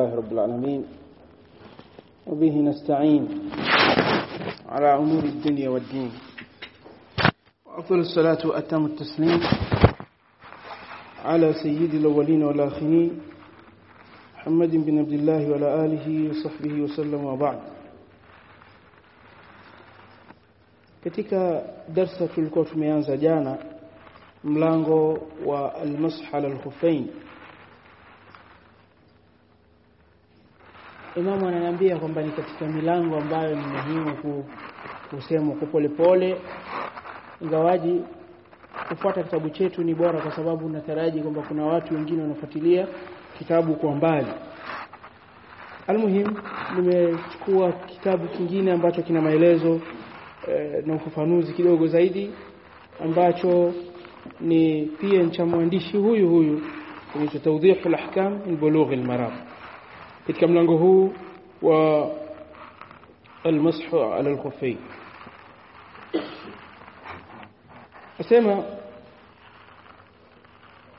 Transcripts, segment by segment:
الله رب العالمين. وبه نستعين على أمور الدنيا والدين. وأفضل الصلاة وأتم التسليم على سيد الأولين والآخرين محمد بن عبد الله وعلى آله وصحبه وسلم وبعد. katika darsa tulikuwa tumeanza jana mlango wa almasah ala alkhuffain Imamu ananiambia kwamba ni katika milango ambayo ni muhimu kusemwa kwa polepole. Ingawaji kufuata kitabu chetu ni bora kwa sababu nataraji kwamba kuna watu wengine wanafuatilia kitabu kwa mbali. Almuhim nimechukua kitabu kingine ambacho kina maelezo eh, na ufafanuzi kidogo zaidi ambacho ni pia cha mwandishi huyu huyu kinaitwa tawdih al-ahkam min bulugh al-maram katika mlango huu wa al-mash ala al-khuffayn asema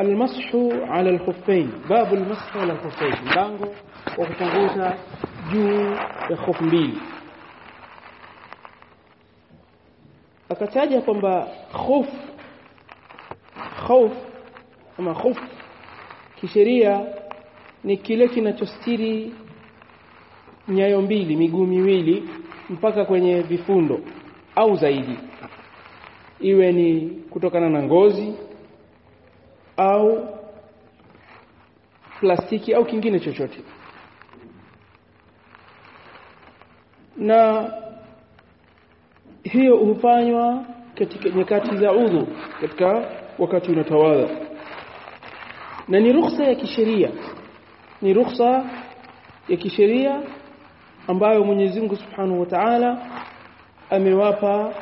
المسح على الخفين باب المسح على الخفين mlango wa kupunguza juu ya khofu mbili akataja kwamba khof khof ama khof kisheria ni kile kinachostiri nyayo mbili miguu miwili mpaka kwenye vifundo au zaidi. Iwe ni kutokana na ngozi au plastiki au kingine chochote. Na hiyo hufanywa katika nyakati za udhu katika wakati unatawadha na ni ruhusa ya kisheria ni ruhusa ya kisheria ambayo Mwenyezi Mungu Subhanahu wa Ta'ala amewapa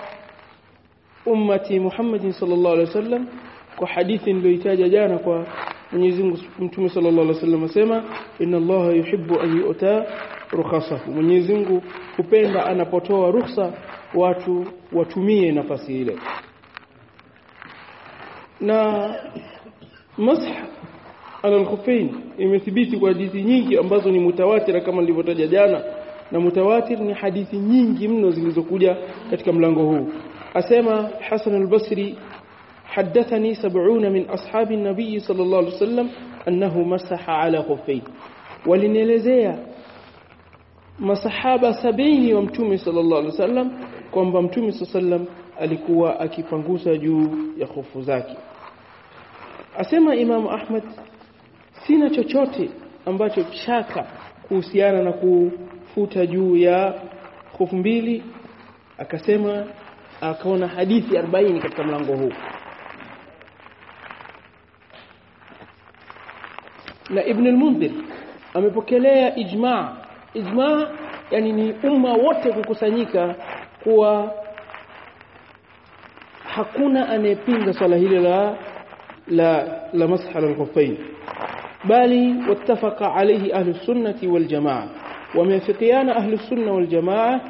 ummati Muhammad sallallahu alaihi wasallam kwa hadithi niliyoitaja jana kwa Mwenyezi Mungu Mtume sallallahu alaihi wasallam asema inna Allaha yuhibbu an yu'ta rukhasahu. Mwenyezi Mungu hupenda anapotoa ruhusa watu watumie nafasi ile. Na masah ala al-khuffain imethibiti kwa hadithi nyingi ambazo ni mutawatir kama nilivyotaja jana na mutawatir ni hadithi nyingi mno zilizokuja katika mlango huu asema Hasan al-Basri حدثني سبعون من أصحاب النبي صلى الله عليه وسلم أنه مسح على خفين ولنelezea masahaba sabini wa mtume sallallahu alaihi wasallam kwamba mtume sallam alikuwa akipangusa juu ya hofu zake asema Imam Ahmad sina chochote ambacho shaka kuhusiana na kufuta juu ya hofu mbili. Akasema akaona hadithi 40 katika mlango huu. Na Ibn al-Mundhir amepokelea ijma. Ijma yani ni umma wote kukusanyika kuwa hakuna anayepinga swala hili la la la mashala al-khuffain بالي واتفق عليه أهل السنة والجماعة. ومن فقيان أهل السنة والجماعة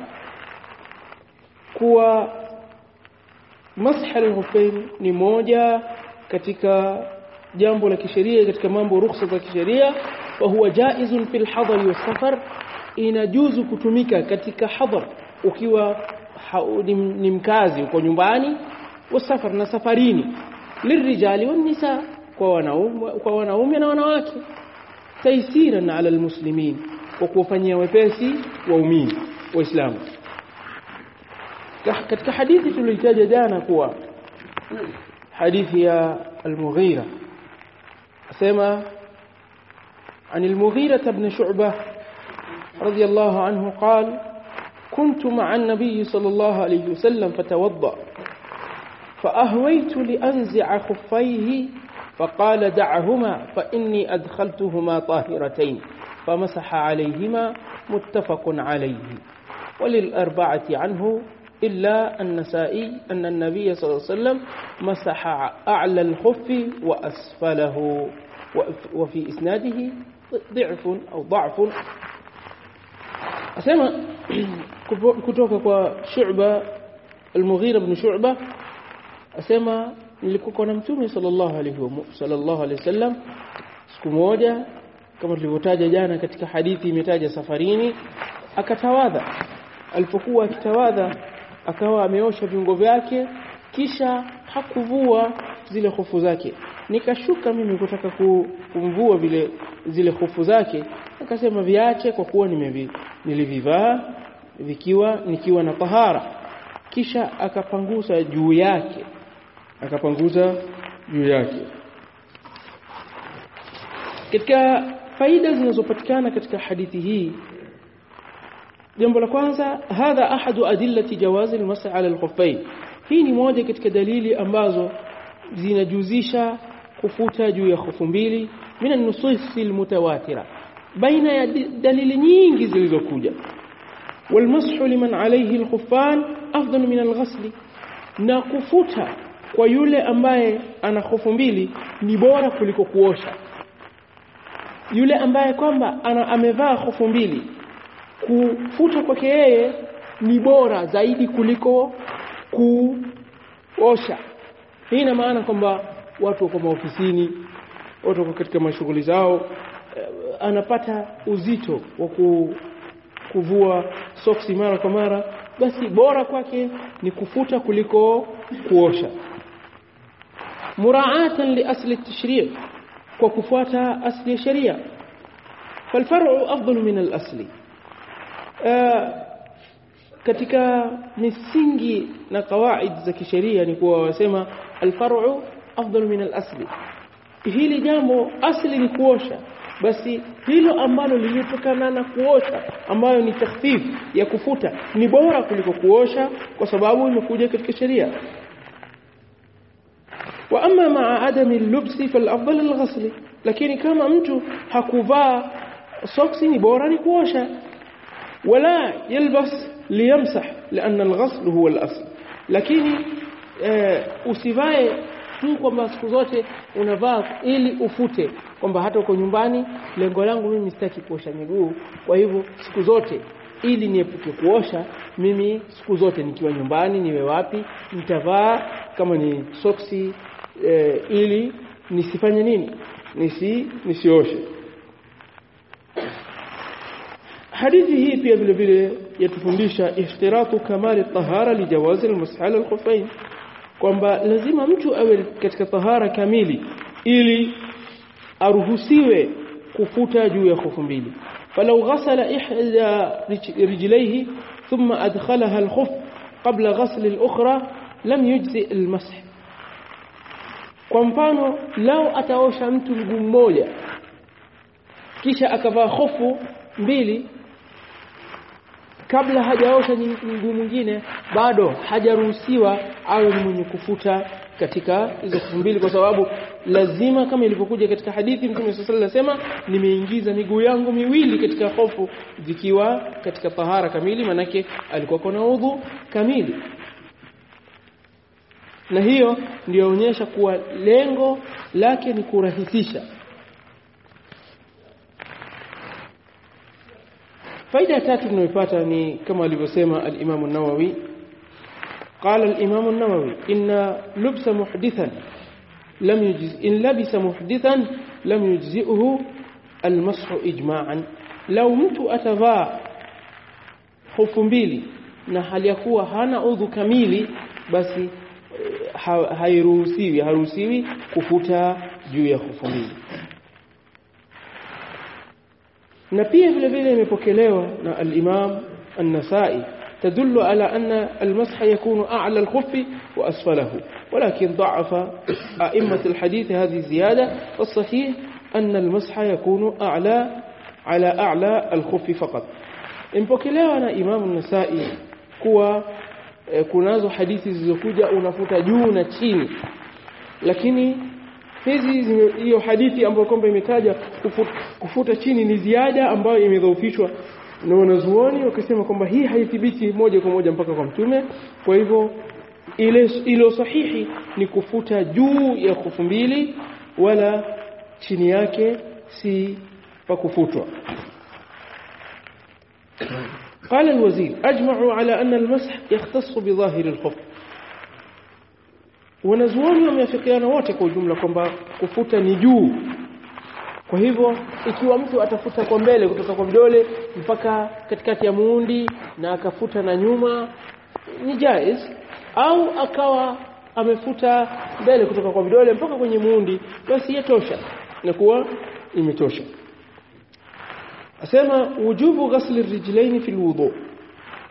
كوا مسح الغفين نموجا كتك جامب لك شرية كتك مامب رخصة لك شرية وهو جائز في الحضر والسفر. إن جوز كتميك كتك حضر وكوا نمكازي وكو نباني والسفر نسفريني. للرجال والنساء. Kwa wanaume na wanawake taisiran ala almuslimin kwa kuwafanyia wepesi waumini waislamu katika hadithi tuliyotaja jana kuwa hadithi ya al-Mughira سمع عن المغيرة بن شعبة رضي الله عنه قال كنت مع النبي صلى الله عليه وسلم فتوضأ فأهويت لأنزع خفيه فقال دعهما فإني أدخلتهما طاهرتين فمسح عليهما متفق عليه وللأربعة عنه إلا النسائي أن النبي صلى الله عليه وسلم مسح أعلى الخف وأسفله وفي إسناده ضعف أو ضعف أسمى كتوك شعبة المغيرة بن شعبة أسمى nilikuwa na mtume sallallahu alaihi sallallahu alaihi wasallam siku moja kama tulivyotaja jana katika hadithi imetaja safarini akatawadha. Alipokuwa akitawadha akawa ameosha viungo vyake kisha hakuvua zile hofu zake. Nikashuka mimi kutaka kumvua vile zile hofu zake. Akasema viache kwa kuwa nilivivaa vikiwa nikiwa na tahara. Kisha akapangusa juu yake akapanguza juu yake katika faida zinazopatikana katika hadithi hii jambo la kwanza hadha ahadu adillati jawazi almasah ala alkhuffayn hii ni moja katika dalili ambazo zinajuzisha kufuta juu ya khufu mbili min an-nusus al-mutawatira baina ya dalili nyingi zilizokuja والمسح لمن عليه الخفان أفضل من الغسل na kufuta kwa yule ambaye ana hofu mbili ni bora kuliko kuosha. Yule ambaye kwamba ana amevaa hofu mbili kufuta kwake yeye ni bora zaidi kuliko kuosha. Hii ina maana kwamba watu wako maofisini watu wako katika mashughuli zao anapata uzito wa kuvua soksi mara kwa mara basi bora kwake ni kufuta kuliko kuosha muraatan li asli tashri' kwa kufuata asli ya sheria falfar'u afdalu min al-asli. Katika misingi na kawaid za kisheria ni kuwa wasema alfar'u afdalu min al-asli. Hili jambo asli ni kuosha basi hilo ambalo lilitokana na kuosha ambayo ni takhfif ya kufuta ni bora kuliko kuosha kwa sababu imekuja katika sheria wa amma ma'a adami al-lubsi fal afdal al-ghasl lakini kama mtu hakuvaa soksi ni bora ni kuosha wala yalbas liyamsah لان الغسل هو الاصل lakini eh, usivae tu kwamba siku zote unavaa ili ufute kwamba hata uko nyumbani lengo langu mimi sitaki kuosha miguu kwa hivyo siku zote ili niepuke kuosha mimi siku zote nikiwa nyumbani niwe wapi nitavaa kama ni soksi e, ili nisifanye nini nisi nisioshe hadithi hii pia vile vile yatufundisha ihtiratu kamali tahara lijawazi almashala alkhuffain kwamba lazima mtu awe katika tahara kamili ili aruhusiwe kufuta juu ya khufu mbili falau ghasala ihda rijlayhi thumma adkhalaha alkhuf qabla ghasl al-ukhra lam yujzi almasah kwa mfano lao ataosha mtu mguu mmoja kisha akavaa hofu mbili kabla hajaosha mguu mwingine bado hajaruhusiwa awe ni mwenye kufuta katika hizo mbili kwa sababu lazima kama ilivyokuja katika hadithi Mtume SAW anasema nimeingiza miguu yangu miwili katika hofu zikiwa katika tahara kamili manake alikuwa na udhu kamili na hiyo ndio onyesha kuwa lengo lake ni kurahisisha faida tatu tunayopata ni kama alivyosema al-Imam an-Nawawi قال الإمام النووي إن لبس محدثا لم يجز إن لبس محدثا لم يجزئه المسح إجماعا لو مت أتفا خف mbili na hali ya kuwa hana udhu kamili basi hairuhusiwi haruhusiwi kufuta juu ya hofu mbili na pia vile vile imepokelewa na al-Imam an-Nasa'i تدل على أن المسح يكون أعلى الخف وأسفله ولكن ضعف أئمة الحديث هذه الزيادة والصحيح أن المسح يكون أعلى على أعلى الخف فقط impokelewa na Imam Nasai kuwa e, kunazo hadithi zilizokuja unafuta juu na chini. Lakini hizi hiyo hadithi ambayo kwamba imetaja kufuta, chini ni ziada ambayo imedhoofishwa na wanazuoni wakasema kwamba hii haithibiti moja kwa moja mpaka kwa mtume. Kwa hivyo ile ilo sahihi ni kufuta juu ya kufu mbili wala chini yake si pa kufutwa قال الوزير أجمعوا على أن المسح يختص بظاهر الخف wanazuoni wameafikiana wote kwa ujumla kwamba kufuta ni juu kwa hivyo ikiwa mtu atafuta kwa mbele kutoka kwa vidole mpaka katikati ya muundi na akafuta na nyuma ni jaiz au akawa amefuta mbele kutoka kwa vidole mpaka kwenye muundi basi yatosha inakuwa imetosha asema wujubu ghasli rijlaini fil wudu.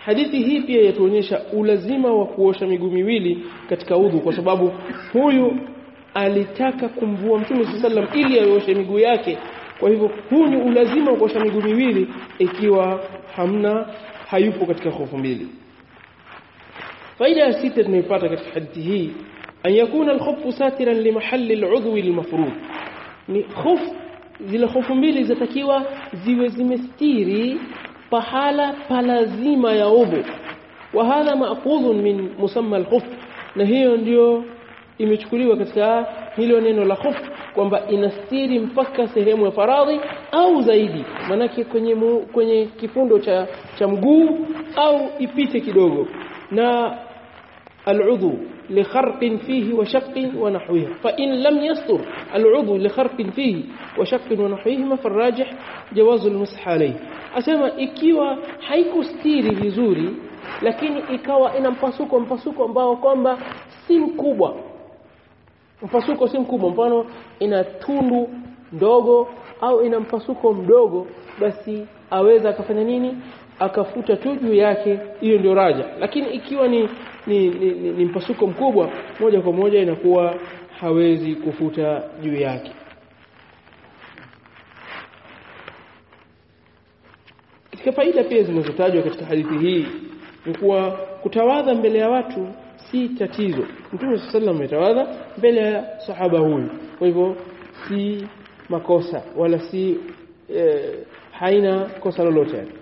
Hadithi hii pia yatuonyesha ulazima wa kuosha miguu miwili katika udhu kwa sababu huyu alitaka kumvua mtume sallam ili aoshe miguu yake. Kwa hivyo huu ni ulazima wa kuosha miguu miwili ikiwa hamna hayupo katika hofu mbili. Faida ya sita tunaipata katika hadithi hii an yakuna al-khuffu satiran li mahalli al-udhwi al-mafrud ni hofu zile hofu mbili zatakiwa ziwe zimestiri pahala palazima ya udhu wa hadha ma'khudhun min musamma al-khuf. Na hiyo ndio imechukuliwa katika hilo neno la khuf kwamba inastiri mpaka sehemu ya faradhi au zaidi. Manake kwenye mu, kwenye kifundo cha cha mguu au ipite kidogo. Na aludhu. لخرق فيه وشق ونحوه فإن لم يستر العضو لخرق فيه وشق ونحوهما فالراجح جواز المسح عليه asema ikiwa haikustiri vizuri lakini ikawa ina mpasuko mpasuko ambao kwamba si mkubwa mpasuko si mkubwa mfano ina tundu ndogo au ina mpasuko mdogo basi aweza akafanya nini akafuta tu juu yake hiyo ndio raja lakini ikiwa ni ni, ni, ni, ni mpasuko mkubwa moja kwa moja inakuwa hawezi kufuta juu yake. Katika faida pia zinazotajwa katika hadithi hii ni kuwa kutawadha mbele ya watu si tatizo. Mtume sallallahu ametawadha mbele ya sahaba huyu. Kwa hivyo si makosa wala si eh, haina kosa lolote.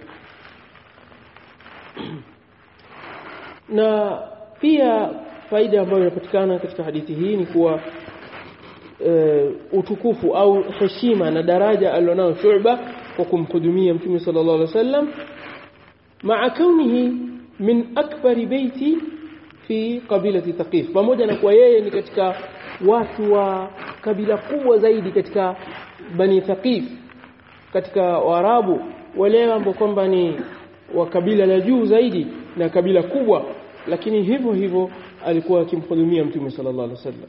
Na pia faida ambayo inapatikana katika hadithi hii ni kuwa e, utukufu au heshima na daraja alionao Shu'ba kwa kumhudumia Mtume sallallahu alaihi wasallam maa kaunihi min akbari beiti fi qabilati Thaqif pamoja na kuwa yeye ni katika watu wa kabila kubwa zaidi katika Bani Thaqif katika Waarabu wale ambao kwamba ni wa kabila la juu zaidi na kabila kubwa lakini hivyo hivyo alikuwa akimhudumia mtume sallallahu alaihi wasallam.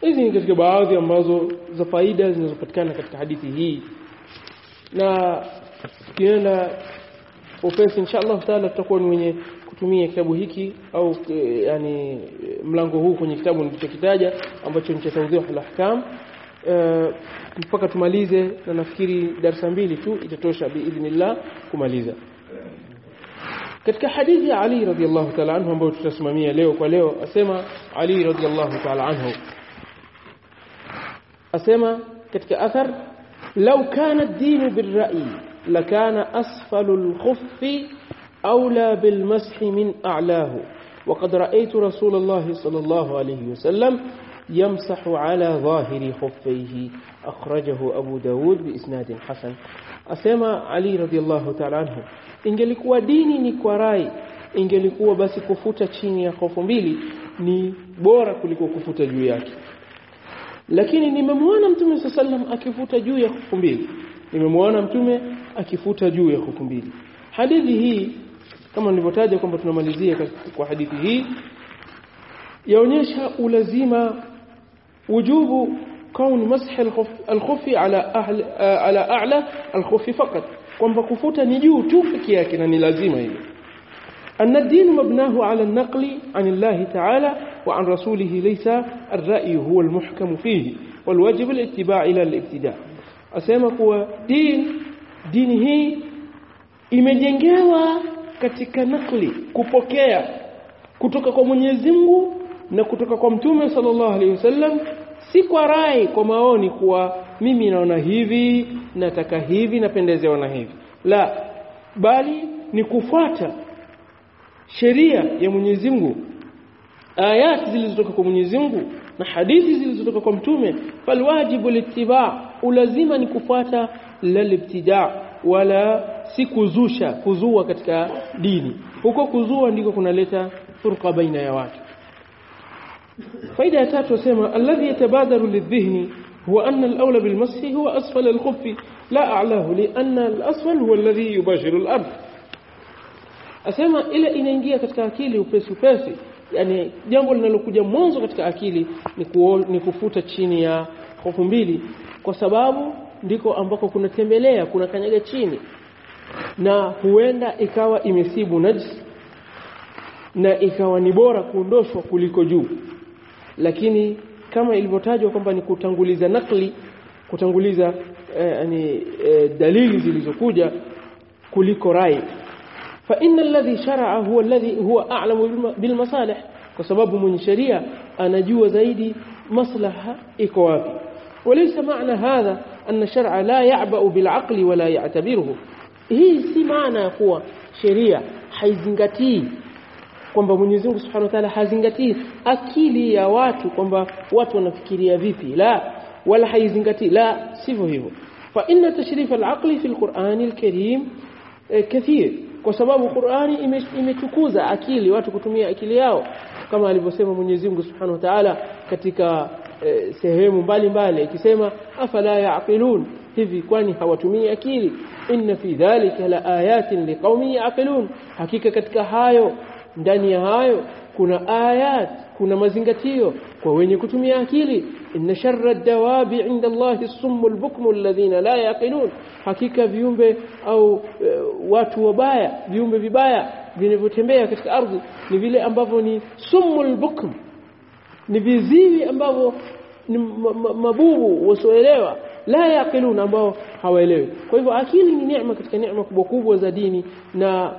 Hizi ni katika baadhi ambazo za faida zinazopatikana katika hadithi hii. Na tukienda upesi inshallah taala tutakuwa ni wenye kutumia kitabu hiki au e, yani mlango huu kwenye kitabu nilichokitaja ambacho ni cha tawdhih al-ahkam. E, mpaka tumalize na nafikiri darasa mbili tu itatosha biidhnillah kumaliza katika hadithi ya Ali radhiallahu ta'ala anhu ambayo tutasimamia leo kwa leo asema Ali radhiallahu ta'ala anhu asema katika athar law kana ad-din bir-ra'yi lakana asfalu al-khuffi awla bil-mash min a'lahu وقد رأيت رسول الله صلى الله عليه وسلم يمسح على ظاهر خفيه أخرجه أبو داود بإسناد حسن أسمى علي رضي الله تعالى عنه ingelikuwa dini ni kwa rai ingelikuwa basi kufuta chini ya hofu mbili ni bora kuliko kufuta juu yake lakini nimemwona mtume sallam akifuta juu ya hofu mbili nimemwona mtume akifuta juu ya hofu mbili hadithi hii kama nilivyotaja kwamba tunamalizia kwa hadithi hii yaonyesha ulazima وجوب كون مسح الخف على أهل آه، على أعلى الخف فقط. قم بكفوتا نجو توفك ياكنا نلازيما إلي أن الدين مبناه على النقل عن الله تعالى وعن رسوله ليس الرأي هو المحكم فيه والواجب الاتباع إلى الابتداء. أسامك هو دين دين إمجنجاوا katika nakli kupokea kutoka kwa na kutoka kwa Mtume sallallahu alaihi wasallam si kwa rai kwa maoni kuwa mimi naona hivi nataka hivi napendezewa na hivi. La bali ni kufuata sheria ya Mwenyezi Mungu ayati zilizotoka kwa Mwenyezi Mungu na hadithi zilizotoka kwa mtume. Falwajibu litiba ulazima ni kufuata lalibtida wala si kuzusha kuzua katika dini. Huko kuzua ndiko kunaleta furqa baina ya watu faida ya tatu asema alladhi yatabadaru lidhihni huwa anna al-awla huwa asfala al-khuffi la a'lahu li anna al-asfal huwa alladhi yubashiru al-ard. Asema ile inaingia katika akili upesi upesi yani jambo linalokuja mwanzo katika akili ni, kuo, ni kufuta chini ya hofu mbili kwa sababu ndiko ambako kunatembelea kuna kanyaga chini na huenda ikawa imesibu najis na ikawa ni bora kuondoshwa kuliko juu lakini kama ilivyotajwa kwamba ni kutanguliza nakli kutanguliza eh, yani e, dalili zilizokuja kuliko rai. Fa inna alladhi sharaa huwa alladhi huwa a'lamu bil masalih kwa sababu mwenye sheria anajua zaidi maslaha iko wapi. Walaysa maana hadha anna shar'a la ya'ba'u bil aqli wala ya'tabiruhu. Hii si maana ya kuwa sheria haizingatii kwamba Mwenyezi Mungu Subhanahu wa Ta'ala hazingatii akili ya watu kwamba watu wanafikiria vipi la wala haizingatii la sivyo hivyo fa inna tashrif al-aqli fi al-Qur'an al-Karim kathir kwa sababu Qur'ani imetukuza akili watu kutumia akili yao kama alivyosema Mwenyezi Mungu Subhanahu wa Ta'ala katika eh, sehemu mbalimbali ikisema afala yaqilun hivi kwani hawatumii akili inna fi dhalika la ayatin liqaumin yaqilun hakika katika hayo ndani ya hayo kuna ayat kuna mazingatio kwa wenye kutumia akili inna sharra ad-dawabi 'inda Allahi as-summu al-bukmu alladhina la yaqilun hakika viumbe au e, watu wabaya viumbe vibaya vinavyotembea katika ardhi ni vile ambavyo ni summul bukm ni viziwi ambavyo ni mabubu wasioelewa la yaqilun ambao hawaelewi kwa hivyo akili ni neema katika neema kubwa kubwa za dini na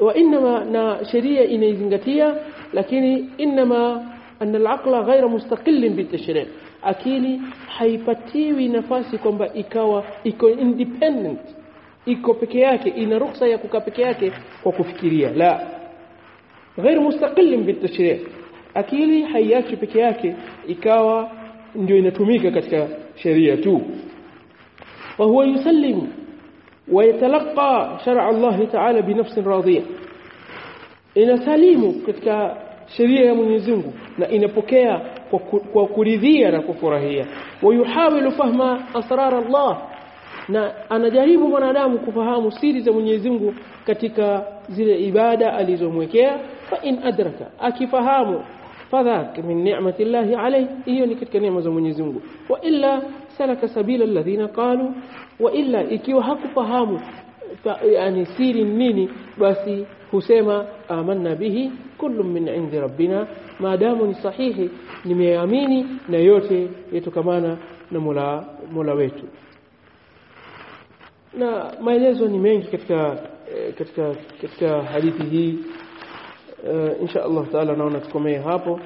وإنما شريعة إني زنغتية لكن إنما أن العقل غير مستقل بالتشريع. أكيلي حيبتيوي نفاسي كومبا إكاوا إكو independent. إكو بكياك إن رخصة يكوكا بكياك وكو فكرية. لا. غير مستقل بالتشريع. أكيلي حياك بكياك إكاوا ndio inatumika katika sheria tu wa huwa yusallimu ويتلقى شرع الله تعالى بنفس راضية. إن سليم كتك شريعة من يزنه إن بكيه وكريذية كفرهية. ويحاول فهم أسرار الله. نا أنا جاهب من أدام كفهام سيري من يزنه كتك زي العبادة اللي فإن أدرك. أكفهامه فذاك من نعمة الله عليه. إيو نكتك نعمة زمني زنغو. وإلا سلك سبيل الذين قالوا وإلا إكيو هكو فهامو. يعني سير النيني بس هسيما آمنا به. كل من عند ربنا. ما دام صحيح نميأميني نيوتي يتكمانا نملا ملاويتو na maelezo ni mengi katika katika katika hadithi hii إن شاء الله تعالى نونا تكومي هابو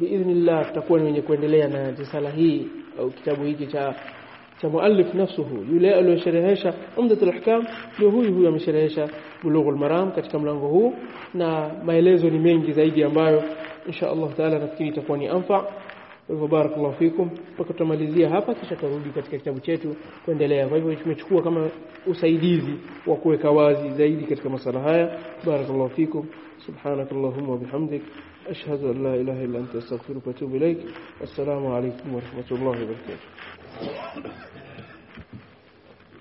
بإذن الله تكون من يكون لينا رسالة هي أو كتاب هيكي تا مؤلف نفسه يلي ألو يشريهيشا أمدة الأحكام يهو يهو يمشريهيشا بلوغ المرام كتكم لنغو هو نا ما يلزوني مينجي زايدي أمبايو إن شاء الله تعالى نتكيني تكوني أنفع hivyo barakallahu fikum mpaka tutamalizia hapa kisha turudi katika kitabu chetu kuendelea kwa hivyo tumechukua kama usaidizi wa kuweka wazi zaidi katika masala haya barakallahu fikum subhanakallahumma bihamdik ashhadu an la ilaha illa anta astaghfiruka wa atubu ilaik assalamu alaykum wa rahmatullahi wa barakatuh